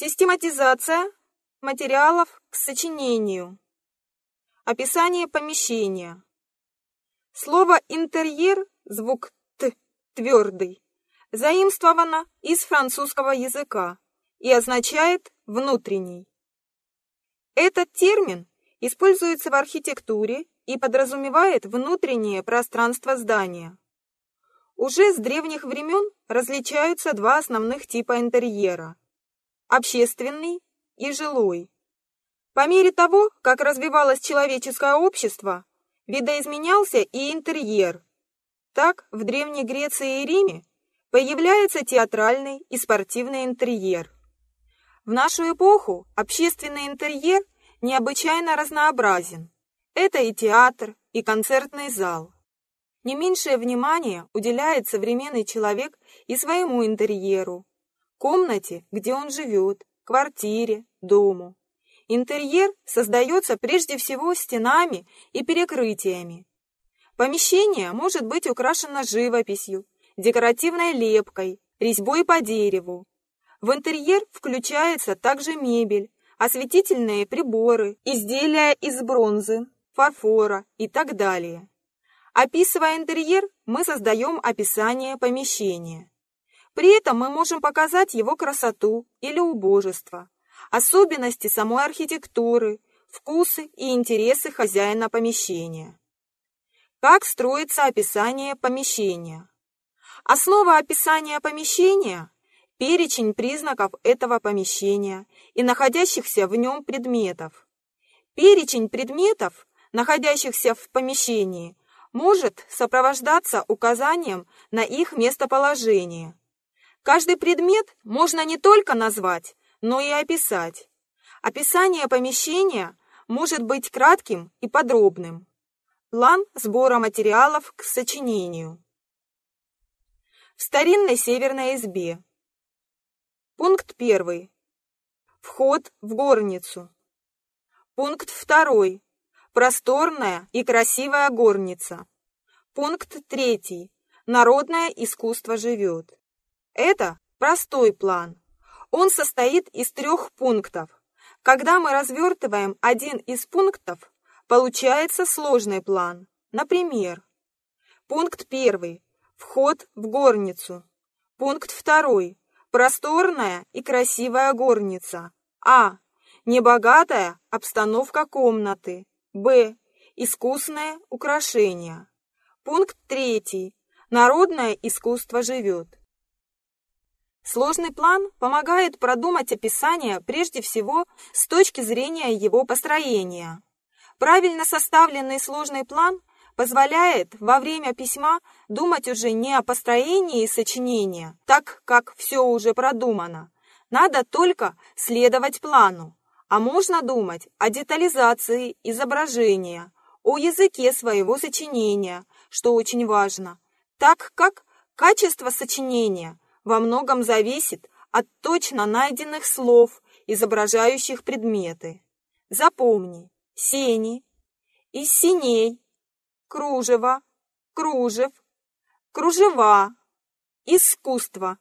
Систематизация материалов к сочинению. Описание помещения. Слово «интерьер» звук «т» твердый, заимствовано из французского языка и означает «внутренний». Этот термин используется в архитектуре и подразумевает внутреннее пространство здания. Уже с древних времен различаются два основных типа интерьера – общественный и жилой. По мере того, как развивалось человеческое общество, видоизменялся и интерьер. Так, в Древней Греции и Риме появляется театральный и спортивный интерьер. В нашу эпоху общественный интерьер необычайно разнообразен. Это и театр, и концертный зал. Не меньшее внимание уделяет современный человек и своему интерьеру, комнате, где он живет, квартире, дому. Интерьер создается прежде всего стенами и перекрытиями. Помещение может быть украшено живописью, декоративной лепкой, резьбой по дереву. В интерьер включается также мебель, осветительные приборы, изделия из бронзы, фарфора и так далее. Описывая интерьер, мы создаем описание помещения. При этом мы можем показать его красоту или убожество, особенности самой архитектуры, вкусы и интересы хозяина помещения. Как строится описание помещения? Основа описания помещения – перечень признаков этого помещения и находящихся в нем предметов. Перечень предметов, находящихся в помещении, может сопровождаться указанием на их местоположение, Каждый предмет можно не только назвать, но и описать. Описание помещения может быть кратким и подробным. План сбора материалов к сочинению. В старинной северной избе. Пункт 1. Вход в горницу. Пункт 2. Просторная и красивая горница. Пункт 3. Народное искусство живет. Это простой план. Он состоит из трех пунктов. Когда мы развертываем один из пунктов, получается сложный план. Например, пункт первый – вход в горницу. Пункт второй – просторная и красивая горница. А. Небогатая обстановка комнаты. Б. Искусное украшение. Пункт третий. Народное искусство живет. Сложный план помогает продумать описание прежде всего с точки зрения его построения. Правильно составленный сложный план позволяет во время письма думать уже не о построении сочинения, так как все уже продумано. Надо только следовать плану. А можно думать о детализации изображения, о языке своего сочинения, что очень важно, так как качество сочинения – во многом зависит от точно найденных слов, изображающих предметы. Запомни, сени, из синей, кружево, кружев, кружева, искусство,